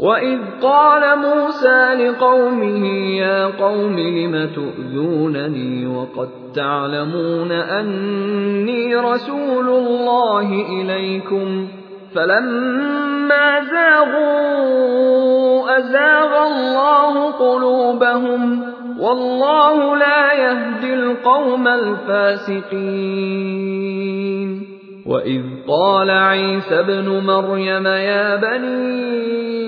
وَإِذْ قَالَ مُوسَىٰ لِقَوْمِهِ يَا قَوْمِ لِمَ تُؤْذُونَنِي وَقَد تَّعْلَمُونَ أَنِّي رَسُولُ اللَّهِ إِلَيْكُمْ ۖ فَلَمَّا زَاغُوا أَزَاغَ اللَّهُ قُلُوبَهُمْ ۚ وَاللَّهُ لَا يَهْدِي الْقَوْمَ الْفَاسِقِينَ وَإِذْ قَالَ عِيسَى ابْنُ مَرْيَمَ يَا بَنِي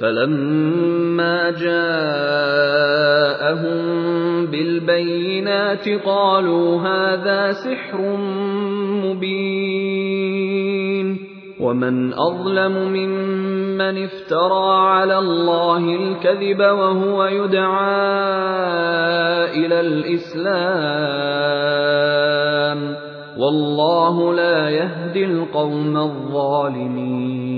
فَلَمَّا جَاءَهُم بِالْبَيِّنَاتِ قَالُوا هَٰذَا سِحْرٌ مُّبِينٌ وَمَنْ أَظْلَمُ مِمَّنِ افْتَرَىٰ عَلَى اللَّهِ الْكَذِبَ وَهُوَ يُدْعَىٰ إِلَى الْإِسْلَامِ ۚ وَاللَّهُ لَا يَهْدِي الْقَوْمَ الظَّالِمِينَ